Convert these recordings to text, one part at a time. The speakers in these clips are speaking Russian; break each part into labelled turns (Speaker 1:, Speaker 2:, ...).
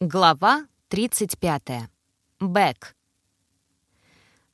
Speaker 1: Глава 35. Бек.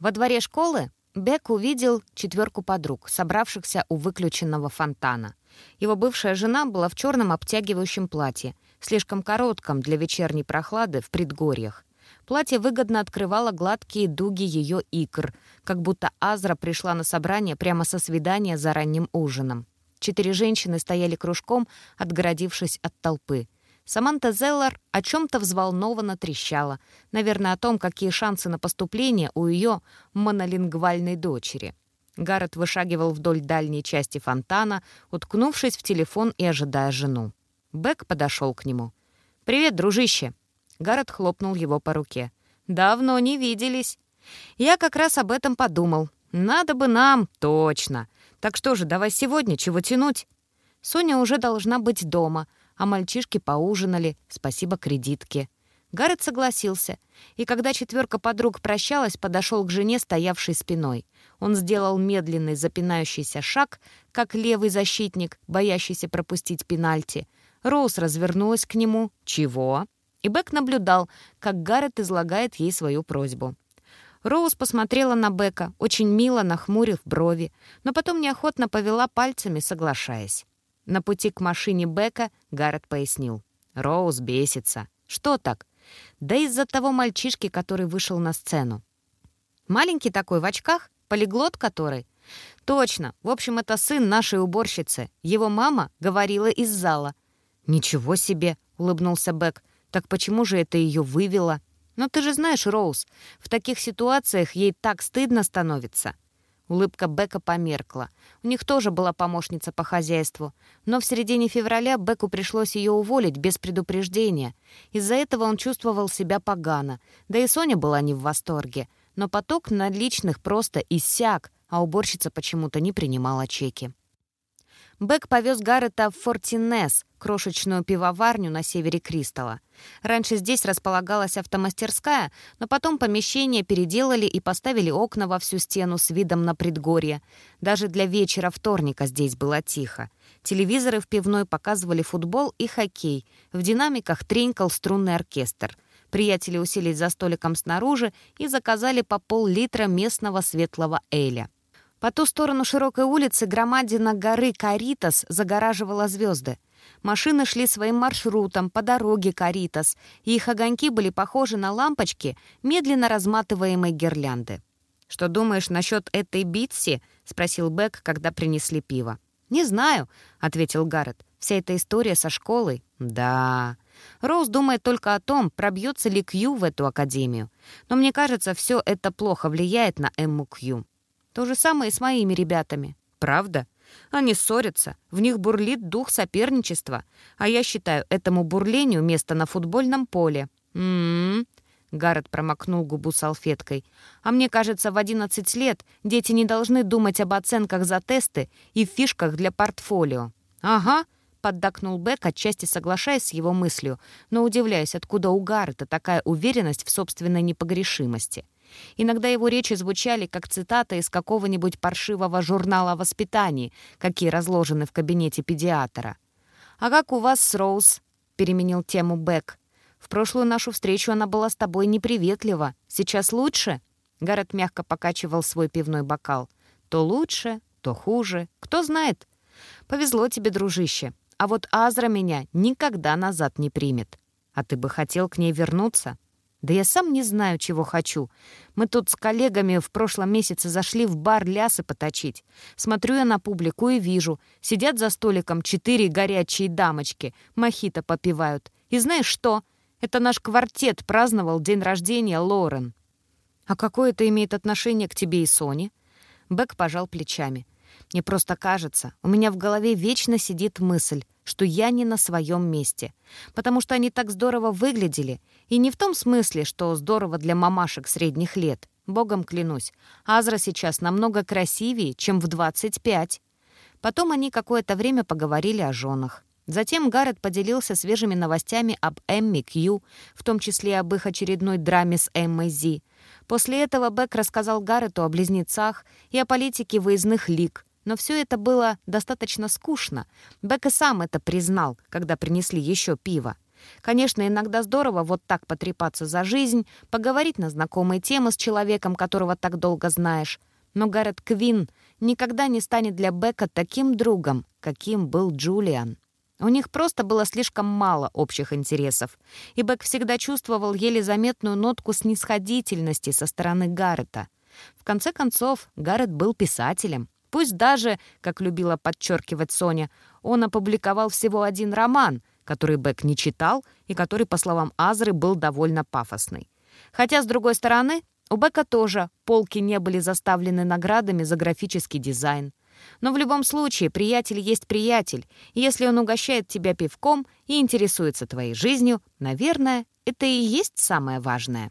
Speaker 1: Во дворе школы Бек увидел четверку подруг, собравшихся у выключенного фонтана. Его бывшая жена была в черном обтягивающем платье, слишком коротком для вечерней прохлады в предгорьях. Платье выгодно открывало гладкие дуги ее икр, как будто Азра пришла на собрание прямо со свидания за ранним ужином. Четыре женщины стояли кружком, отгородившись от толпы — Саманта Зеллар о чем-то взволнованно трещала, наверное, о том, какие шансы на поступление у ее монолингвальной дочери. Гаррет вышагивал вдоль дальней части фонтана, уткнувшись в телефон и ожидая жену. Бек подошел к нему. «Привет, дружище!» Гаррет хлопнул его по руке. «Давно не виделись. Я как раз об этом подумал. Надо бы нам, точно. Так что же, давай сегодня, чего тянуть?» Соня уже должна быть дома — а мальчишки поужинали, спасибо кредитке. Гаррет согласился, и когда четверка подруг прощалась, подошел к жене, стоявшей спиной. Он сделал медленный запинающийся шаг, как левый защитник, боящийся пропустить пенальти. Роуз развернулась к нему. «Чего?» И Бек наблюдал, как Гаррет излагает ей свою просьбу. Роуз посмотрела на Бека, очень мило нахмурив брови, но потом неохотно повела пальцами, соглашаясь. На пути к машине Бека Гаррет пояснил. «Роуз бесится. Что так?» «Да из-за того мальчишки, который вышел на сцену». «Маленький такой, в очках? Полиглот который?» «Точно. В общем, это сын нашей уборщицы. Его мама говорила из зала». «Ничего себе!» — улыбнулся Бек. «Так почему же это ее вывело?» «Но ты же знаешь, Роуз, в таких ситуациях ей так стыдно становится». Улыбка Бека померкла. У них тоже была помощница по хозяйству. Но в середине февраля Беку пришлось ее уволить без предупреждения. Из-за этого он чувствовал себя погано. Да и Соня была не в восторге. Но поток наличных просто иссяк, а уборщица почему-то не принимала чеки. Бек повез Гаррета в Фортинес, крошечную пивоварню на севере Кристалла. Раньше здесь располагалась автомастерская, но потом помещение переделали и поставили окна во всю стену с видом на предгорье. Даже для вечера вторника здесь было тихо. Телевизоры в пивной показывали футбол и хоккей. В динамиках тренькал струнный оркестр. Приятели уселись за столиком снаружи и заказали по пол-литра местного светлого эля. По ту сторону широкой улицы громадина горы Каритас загораживала звезды. Машины шли своим маршрутом по дороге Каритас, и их огоньки были похожи на лампочки медленно разматываемой гирлянды. «Что думаешь насчет этой Битси?» — спросил Бек, когда принесли пиво. «Не знаю», — ответил Гаррет. «Вся эта история со школой?» «Да». Роуз думает только о том, пробьется ли Кью в эту академию. Но мне кажется, все это плохо влияет на Эмму Кью. То же самое и с моими ребятами. Правда? Они ссорятся, в них бурлит дух соперничества, а я считаю этому бурлению место на футбольном поле. М-м-м. Гаррет промокнул губу салфеткой. «А мне кажется, в 11 лет дети не должны думать об оценках за тесты и фишках для портфолио». «Ага», — поддакнул Бек, отчасти соглашаясь с его мыслью, но удивляясь, откуда у Гаррета такая уверенность в собственной непогрешимости. Иногда его речи звучали как цитата из какого-нибудь паршивого журнала о воспитании, какие разложены в кабинете педиатра. «А как у вас с Роуз?» — переменил тему Бек. «В прошлую нашу встречу она была с тобой неприветлива. Сейчас лучше?» Гаррет мягко покачивал свой пивной бокал. «То лучше, то хуже. Кто знает?» «Повезло тебе, дружище. А вот Азра меня никогда назад не примет. А ты бы хотел к ней вернуться?» Да я сам не знаю, чего хочу. Мы тут с коллегами в прошлом месяце зашли в бар лясы поточить. Смотрю я на публику и вижу. Сидят за столиком четыре горячие дамочки, мохито попивают. И знаешь что? Это наш квартет праздновал день рождения Лорен. А какое это имеет отношение к тебе и Соне? Бэк пожал плечами. Мне просто кажется, у меня в голове вечно сидит мысль, что я не на своем месте, потому что они так здорово выглядели, и не в том смысле, что здорово для мамашек средних лет. Богом клянусь, Азра сейчас намного красивее, чем в 25. Потом они какое-то время поговорили о женах. Затем Гаррет поделился свежими новостями об Эмми Кью, в том числе об их очередной драме с Эммой Зи. После этого Бек рассказал Гаррету о близнецах и о политике выездных лиг, но все это было достаточно скучно. Бек и сам это признал, когда принесли еще пиво. Конечно, иногда здорово вот так потрепаться за жизнь, поговорить на знакомые темы с человеком, которого так долго знаешь. Но Гаррет Квин никогда не станет для Бека таким другом, каким был Джулиан. У них просто было слишком мало общих интересов, и Бек всегда чувствовал еле заметную нотку снисходительности со стороны Гаррета. В конце концов, Гаррет был писателем. Пусть даже, как любила подчеркивать Соня, он опубликовал всего один роман, который Бек не читал и который, по словам Азры, был довольно пафосный. Хотя, с другой стороны, у Бека тоже полки не были заставлены наградами за графический дизайн. Но в любом случае, приятель есть приятель, и если он угощает тебя пивком и интересуется твоей жизнью, наверное, это и есть самое важное.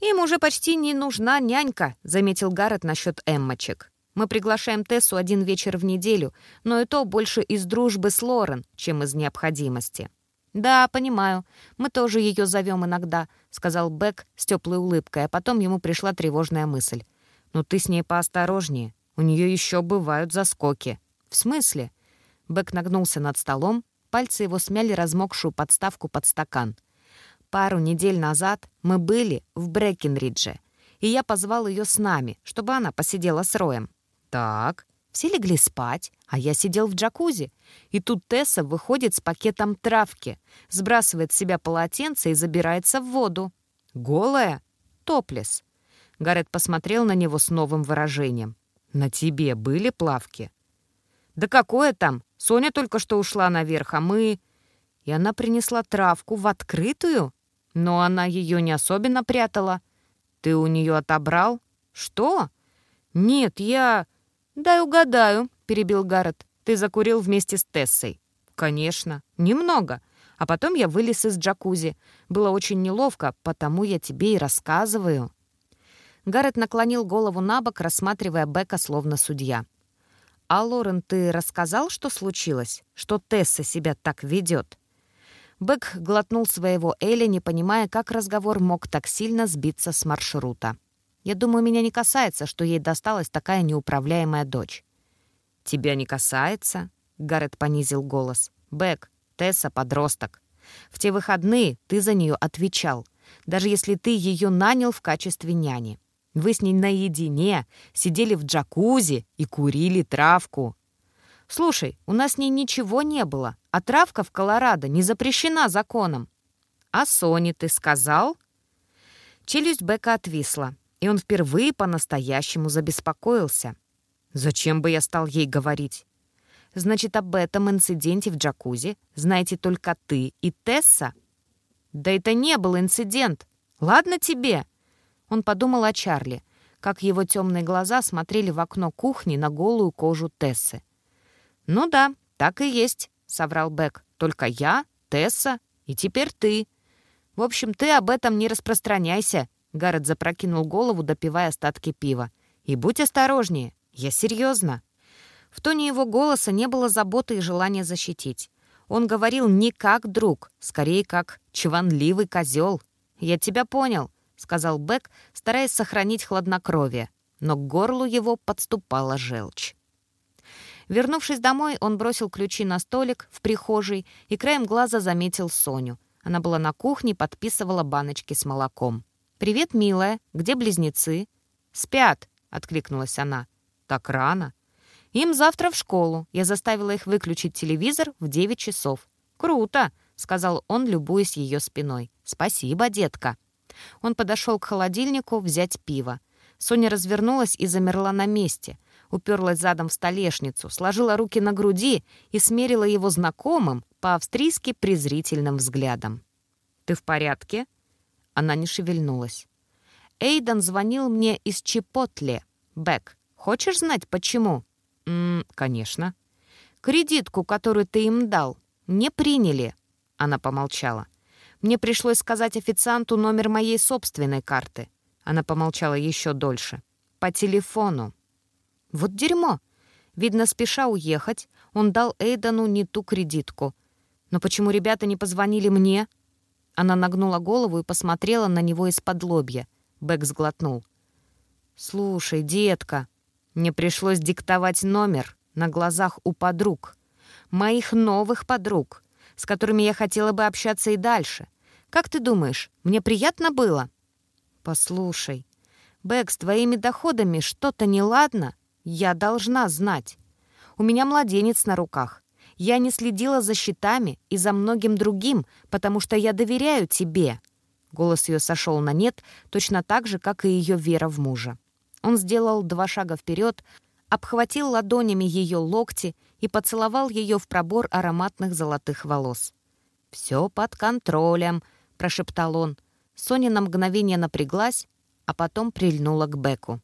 Speaker 1: «Им уже почти не нужна нянька», — заметил Гаррет насчет эммочек. «Мы приглашаем Тессу один вечер в неделю, но и то больше из дружбы с Лорен, чем из необходимости». «Да, понимаю. Мы тоже ее зовем иногда», — сказал Бек с теплой улыбкой, а потом ему пришла тревожная мысль. «Ну ты с ней поосторожнее. У нее еще бывают заскоки». «В смысле?» Бек нагнулся над столом, пальцы его смяли размокшую подставку под стакан. «Пару недель назад мы были в Брекенридже, и я позвал ее с нами, чтобы она посидела с Роем». «Так». Все легли спать, а я сидел в джакузи. И тут Тесса выходит с пакетом травки, сбрасывает с себя полотенце и забирается в воду. «Голая?» «Топлес». Гаррет посмотрел на него с новым выражением. «На тебе были плавки?» «Да какое там? Соня только что ушла наверх, а мы...» И она принесла травку в открытую? Но она ее не особенно прятала. «Ты у нее отобрал?» «Что?» «Нет, я...» «Дай угадаю», — перебил Гаррет. «Ты закурил вместе с Тессой?» «Конечно. Немного. А потом я вылез из джакузи. Было очень неловко, потому я тебе и рассказываю». Гаррет наклонил голову на бок, рассматривая Бека словно судья. «А, Лорен, ты рассказал, что случилось? Что Тесса себя так ведет?» Бек глотнул своего Эля, не понимая, как разговор мог так сильно сбиться с маршрута. «Я думаю, меня не касается, что ей досталась такая неуправляемая дочь». «Тебя не касается?» — Гаррет понизил голос. «Бек, Тесса — подросток. В те выходные ты за нее отвечал, даже если ты ее нанял в качестве няни. Вы с ней наедине сидели в джакузи и курили травку. Слушай, у нас с ней ничего не было, а травка в Колорадо не запрещена законом. А Соне ты сказал? Челюсть Бека отвисла, и он впервые по-настоящему забеспокоился. Зачем бы я стал ей говорить? Значит, об этом инциденте в джакузи знаете только ты и Тесса? Да это не был инцидент. Ладно тебе. Он подумал о Чарли, как его темные глаза смотрели в окно кухни на голую кожу Тессы. «Ну да, так и есть», — соврал Бек. «Только я, Тесса и теперь ты. В общем, ты об этом не распространяйся», — Гаррет запрокинул голову, допивая остатки пива. «И будь осторожнее, я серьезно». В тоне его голоса не было заботы и желания защитить. Он говорил не как друг, скорее как чванливый козел. «Я тебя понял сказал Бек, стараясь сохранить хладнокровие, но к горлу его подступала желчь. Вернувшись домой, он бросил ключи на столик в прихожей и краем глаза заметил Соню. Она была на кухне, подписывала баночки с молоком. «Привет, милая. Где близнецы?» «Спят», — откликнулась она. «Так рано». «Им завтра в школу. Я заставила их выключить телевизор в 9 часов». «Круто», — сказал он, любуясь ее спиной. «Спасибо, детка». Он подошел к холодильнику взять пиво. Соня развернулась и замерла на месте, уперлась задом в столешницу, сложила руки на груди и смерила его знакомым, по-австрийски презрительным взглядом. «Ты в порядке?» Она не шевельнулась. «Эйден звонил мне из Чепотле. Бэк, хочешь знать, почему?» «М конечно «Кредитку, которую ты им дал, не приняли». Она помолчала. Мне пришлось сказать официанту номер моей собственной карты. Она помолчала еще дольше. По телефону. Вот дерьмо. Видно, спеша уехать, он дал Эйдану не ту кредитку. Но почему ребята не позвонили мне? Она нагнула голову и посмотрела на него из-под лобья. Бэк сглотнул. «Слушай, детка, мне пришлось диктовать номер на глазах у подруг. Моих новых подруг. с которыми я хотела бы общаться и дальше. Как ты думаешь, мне приятно было?» «Послушай, Бэк, с твоими доходами что-то неладно? Я должна знать. У меня младенец на руках. Я не следила за счетами и за многим другим, потому что я доверяю тебе». Голос ее сошел на нет, точно так же, как и ее вера в мужа. Он сделал два шага вперед, обхватил ладонями ее локти и поцеловал ее в пробор ароматных золотых волос. «Все под контролем», — прошептал он. Соня на мгновение напряглась, а потом прильнула к Беку.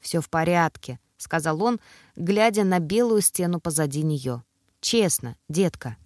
Speaker 1: «Все в порядке», — сказал он, глядя на белую стену позади нее. «Честно, детка,